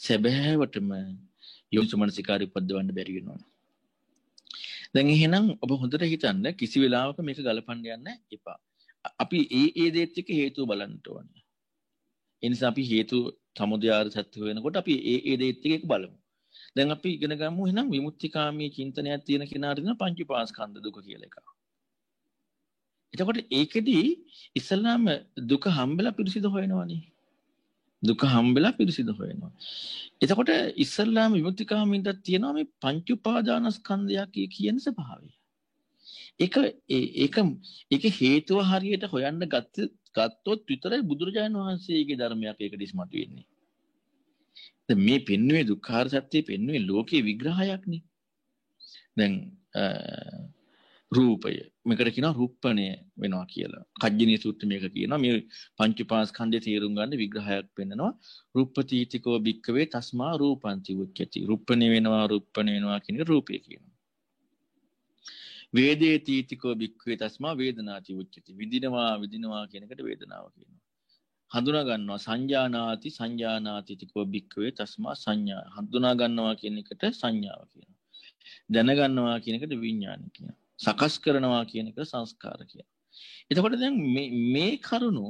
සැබෑවටම යොසුමනසිකාරි පද්දවන්න බැරිගෙනවා දැන් එහෙනම් ඔබ හොඳට හිතන්න කිසි වෙලාවක මේක ගලපන්න යන්න එපා. අපි ඒ ඒ දේත් එක හේතුව බලන්න ඕන. එනිසා අපි හේතු සමුදයාර සත්‍ය වෙනකොට අපි ඒ ඒ දේත් එක බලමු. දැන් අපි ඉගෙන ගමු එහෙනම් විමුක්තිකාමී චින්තනයක් තියෙන කෙනාට දෙන පංච පාස්කන්ධ දුක කියලා එකක්. එතකොට ඒකෙදී ඉස්සල්ලාම දුක හම්බෙලා පිරිසිදු හොයනවනේ. දුක හම්බෙලා පිරිසිදු හොයනවා. එතකොට ඉස්සල්ලාම විමුක්තිකාමින්ට තියෙනවා මේ පංච උපාදානස්කන්ධයක් කියන ස්වභාවය. ඒක ඒක ඒක හේතුව හරියට හොයන්න ගත්ත ගත්තොත් විතරයි බුදුරජාණන් වහන්සේගේ ධර්මයක් ඒකට ඉස්මතු වෙන්නේ. දැන් මේ පෙන්වුවේ දුක්ඛාර සත්‍ය පෙන්වුවේ ලෝකේ විග්‍රහයක්නේ. දැන් රූපය මේකට කියනවා රුප්පණය වෙනවා කියලා. කජ්ජනී සූත්‍රය මේක කියනවා මේ පංචපාස්කන්ධය තේරුම් ගන්න විග්‍රහයක් පෙන්නනවා. රුප්පතීතිකෝ භික්කවේ තස්මා රූපන්ති උච්චති. රුප්පණය වෙනවා රුප්පණය වෙනවා කියන එක රූපය කියනවා. වේදේ තීතිකෝ භික්කවේ තස්මා වේදනාති උච්චති. විඳිනවා විඳිනවා කියන එකට වේදනාව කියනවා. හඳුනා ගන්නවා සංජානාති සංජානාතිතිකෝ භික්කවේ තස්මා සංඥා. හඳුනා ගන්නවා කියන එකට සංඥාව කියනවා. දැනගන්නවා කියන එකට විඥාන කියනවා. සකස් කරනවා කියන එක සංස්කාර කිය. එතකොට දැන් මේ කරුණු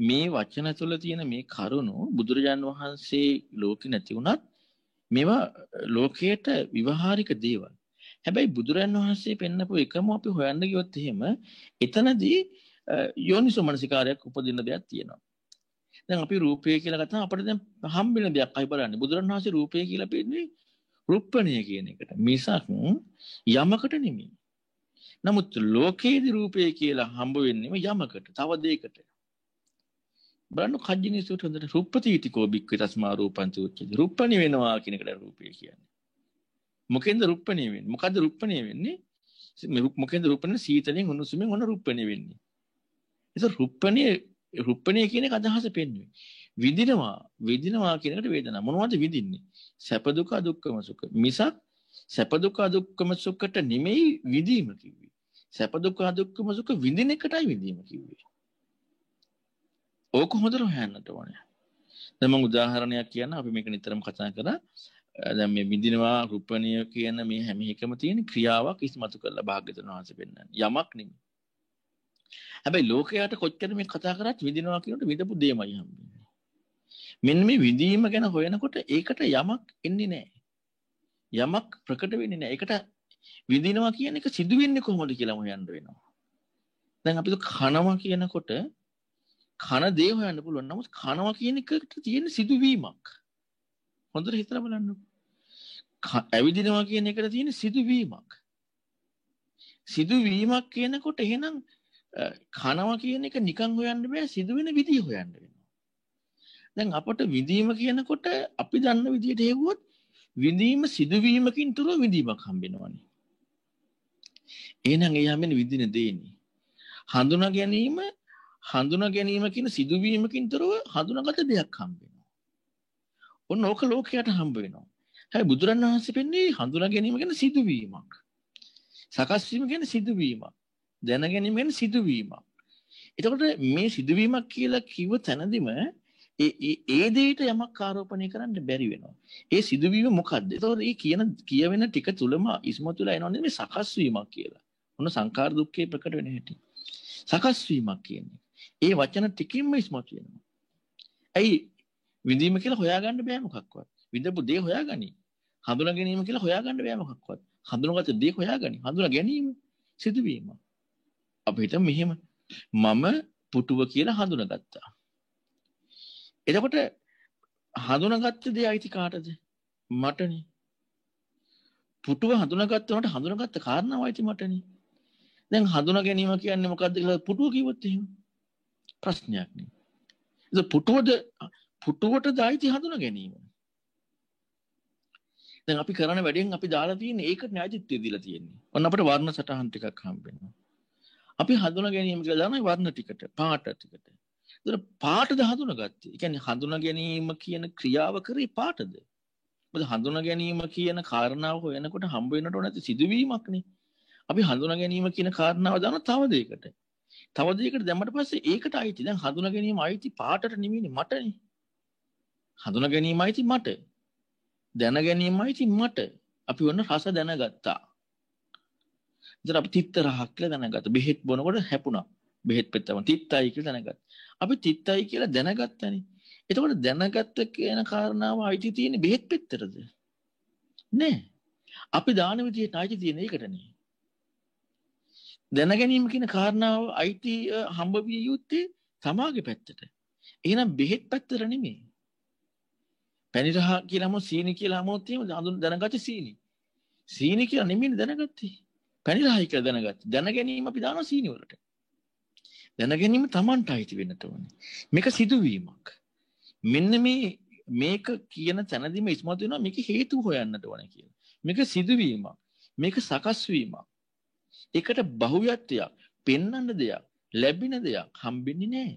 මේ වචන තුළ තියෙන මේ කරුණු බුදුරජාන් වහන්සේ ලෝක නැති වුණත් මෙවා ලෝකයට විවහාරික දේවල්. හැබැයි බුදුරන් වහන්සේ පෙන්න්නපු එකම අපි හොයන්න ගියොත් එහෙම එතනදී යෝනිසු මනසිකාරයක් උපදින්න දෙයක් තියෙනවා. දැන් අපි රූපය කියලා ගත්තාම අපිට දැන් හම්බෙන දෙයක් අයි බලන්න. බුදුරන් වහන්සේ රූපය කියලා පෙන්නේ රුප්පණය කියන එකට මිසක් යමකට නෙමෙයි. නමුත් ලෝකේදි රූපය කියලා හම්බ වෙන්නේම යමකට තව දෙයකට. බලන්න කජ්ජිනී සූත්‍රය හොඳට රුප්පතිතිකෝ බික්කේ තස්මා රූපන්ති උච්චති. රුප්පණි වෙනවා කියන එකට රූපය කියන්නේ. මොකෙන්ද රුප්පණි වෙන්නේ? මොකද්ද රුප්පණි වෙන්නේ? මොකෙන්ද රුප්පණි සීතලෙන් උණුසුමෙන් ඔන්න රුප්පණි වෙන්නේ. ඒක රුප්පණි රුප්පණි කියන එක අදහස පෙන්වන්නේ. විඳිනවා විඳිනවා කියන එකට වේදනාව. මොනවද විඳින්නේ? සැප දුක දුක්ඛම සුඛ. මිසක් සැප දුක දුක්ඛම සුඛට නෙමෙයි විඳීම කිව්වේ. සැප දුක දුක්ඛම සුඛ විඳින එකටයි විඳීම කිව්වේ. ඕක හොඳට හොයන්නට ඕනේ. දැන් මම උදාහරණයක් කියන්න අපි මේක නිතරම කතා කරා. දැන් මේ විඳිනවා රුපණීය කියන මේ හැම එකම තියෙන ක්‍රියාවක් ඉස්මතු කරලා භාග්‍යතුන් වහන්සේ පෙන්වන්නේ. යමක් නෙමෙයි. හැබැයි ලෝකයට කොච්චර මේ කතා කරත් විඳිනවා කියනකොට විඳපු දෙයමයි හම්බෙන්නේ. මෙන්න මේ විඳීම ගැන හොයනකොට ඒකට යමක් එන්නේ නෑ. යමක් ප්‍රකට වෙන්නේ නෑ. ඒකට විඳිනවා කියන එක සිදු වෙන්නේ කොහොමද කියලා හොයන්න වෙනවා. දැන් අපි කනවා කියනකොට කන දේ හොයන්න පුළුවන්. නමුත් කනවා කියන එකට තියෙන සිදුවීමක්. හොඳට හිතලා බලන්න. ඇවිදිනවා කියන එකට තියෙන සිදුවීමක්. සිදුවීමක් කියනකොට එහෙනම් කනවා කියන එක නිකන් හොයන්න බෑ සිදුවෙන විදිහ හොයන්න වෙනවා. දැන් අපට විඳීම කියනකොට අපි දන්න විදිහට හෙව්වොත් විඳීම සිදුවීමකින් තුර විඳීමක් හම්බෙනවනේ. එහෙනම් ඒ හැමෙන විඳින දේනේ. හඳුනා ගැනීම හඳුනා ගැනීම කියන සිදුවීමකින් තොරව හඳුනාගත දෙයක් හම්බෙනවා. ඔන්න ඕක ලෝකයට හම්බ වෙනවා. හැබැයි බුදුරණන් වහන්සේ පෙන්නේ හඳුනා ගැනීම ගැන සිදුවීමක්. සකස් වීම ගැන සිදුවීමක්. දැන ගැනීම ගැන සිදුවීමක්. එතකොට මේ සිදුවීමක් කියලා කිව්ව තැනදිම ඒ දේට යමක් ආරෝපණය කරන්න බැරි වෙනවා. ඒ සිදුවීම මොකක්ද? ඒතකොට ඒ කියන කියවෙන ටික තුලම ඉස්මතුලා එනවනේ මේ සකස් වීමක් කියලා. මොන සංකාර දුක්ඛේ ප්‍රකට වෙන හැටි. සකස් වීමක් කියන්නේ. ඒ වචන ටිකින්ම ඉස්මතු වෙනවා. ඇයි විඳීම කියලා හොයාගන්න බෑ මොකක්වත්. විඳපු දේ හොයාගනි. හඳුනා ගැනීම කියලා හොයාගන්න බෑ මොකක්වත්. හඳුනාගත්ත දේ හොයාගනි. හඳුනා ගැනීම සිදුවීම. අපි හිතමු මෙහෙම මම පුටුව කියලා හඳුනාගත්තා. එතකොට හඳුනගත්ත දේ අයිති කාටද? මටනේ. පුටුව හඳුනගත්තනට හඳුනගත්ත කාරණාව අයිති මටනේ. දැන් හඳුන ගැනීම කියන්නේ මොකක්ද කියලා පුටුව කිව්වොත් එහෙම ප්‍රශ්නයක් නේ. ඒක පුටුවද පුටුවට දායිති හඳුන ගැනීම? දැන් අපි කරන වැඩෙන් අපි දාලා තියෙන්නේ ඒකට න්‍යායදිත්වය දීලා තියෙන්නේ. ඔන්න අපිට වර්ණ සටහන් ටිකක් හම්බ වෙනවා අපි හඳුන ගැනීම කියලා දානවා වර්ණ ටිකට පාට ටිකට. දර පාටද හඳුන ගත්තේ එකැන හඳුන ගැනීම කියන ක්‍රියාව කරේ පාටද? බද හඳුන ගැනීම කියන කාරණාව හොයනකොට හම්බවෙනට නැති සිදුවීමක්නේ අපි හඳුන ගැනීම කියන කාරණාව දන තවදයකට තවදයකට දැමට පස්සේ ඒකට අයිති. දැන් හඳුන ගැනීම අයිති පාටට නිමිනි මටන. හඳුන ගැනීම අයිති මට. දැන ගැනීම අයිති මට. අපි ඔන්න රස දැනගත්තා. ඉතින් අපි තිත්ත රහක් කියලා දැනගත්තා. බෙහෙත් බොනකොට හැපුණා. බෙහෙත් පෙත්තම තිත්තයි කියලා දැනගත්තා. අපි තිත්තයි කියලා දැනගත්තනේ. එතකොට දැනගත්ත කියන කාරණාව අයිති තියෙන බෙහෙත් පෙත්තරද නෑ. අපි දාන විදිහට අයිති තියෙන එකටනේ. දැනගැනීම කියන කාරණාව අයිති හම්බ විය යුත්තේ තමාගේ පැත්තට. එහෙනම් බෙහෙත් පැත්තට නෙමෙයි. පැණිරහ කියලාම සීනි කියලා හැමෝත් එහෙම හඳුන දැනගත්තේ සීනි. සීනි කියලා නෙමෙයි දැනගත්තේ. පැණිරහයි කියලා දැනගත්තේ. දැනගැනීම අපි දානවා සීනි වලට. දැනගැනීම Tamanට අයිති වෙන්නට ඕනේ මේක සිදුවීමක්. මෙන්න මේ මේක කියන තැනදීම ඉස්මතු වෙනවා මේක හේතු හොයන්නට ඕනේ කියලා. මේක සිදුවීමක්. මේක සකස් වීමක්. ඒකට බහුවත්වයක් පෙන්වන්න දෙයක් ලැබෙන දෙයක් හම්බෙන්නේ නැහැ.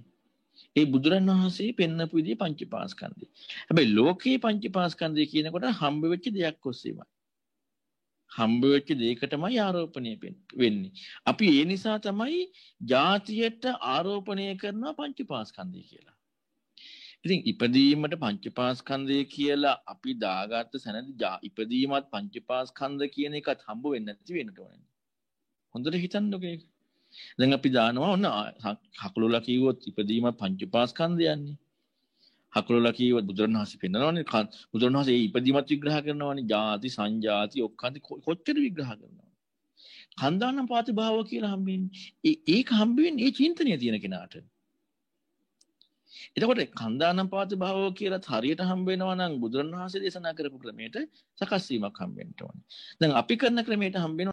ඒ බුදුරන් වහන්සේ පෙන්වපු විදිහේ පංචපාස්කන්ධය. හැබැයි ලෝකේ පංචපාස්කන්ධය කියනකොට හම්බ වෙච්ච දෙයක් ඔස්සේමයි. හම්බ වෙච්ච දෙයකටමයි ආරෝපණය වෙන්නේ. අපි ඒ නිසා තමයි ಜಾතියට ආරෝපණය කරනවා පංචපාස්කන්ධය කියලා. ඉතින් ඉපදීමට පංචපාස්කන්ධය කියලා අපි දාගත්ත සැනදී ඉපදීමත් පංචපාස්කන්ධ කියන එකත් හම්බ වෙන්නේ නැති වෙන්නට ඕනේ. හොඳට හිතන්නකෝ ඒක. දැන් අපි දානවා ඔන්න හකුළුලා කිව්වොත් ඉපදීම පංචපාස්කන්ධයන්නේ හකුළුලා කිව්වොත් බුදුරණවහන්සේ පෙන්නනවානේ. බුදුරණවහන්සේ ඒ ඉපදීමත් විග්‍රහ කරනවානේ. ಜಾති සංජාති ඔක්කාන්ති කොච්චර විග්‍රහ කරනවා කන්දානම් පාතිභාව කියලා හම්බෙන්නේ. ඒක හම්බෙන්නේ ඒ චින්තනය තියෙන කෙනාට. එතකොට කන්දානම් පාතිභාව කියලා හරියට හම්බ වෙනවා නම් බුදුරණවහන්සේ දේශනා කරපු ක්‍රමයට සකස් වීමක් හම්බෙන්න ඕනේ. දැන් අපි කරන ක්‍රමයට හම්බෙන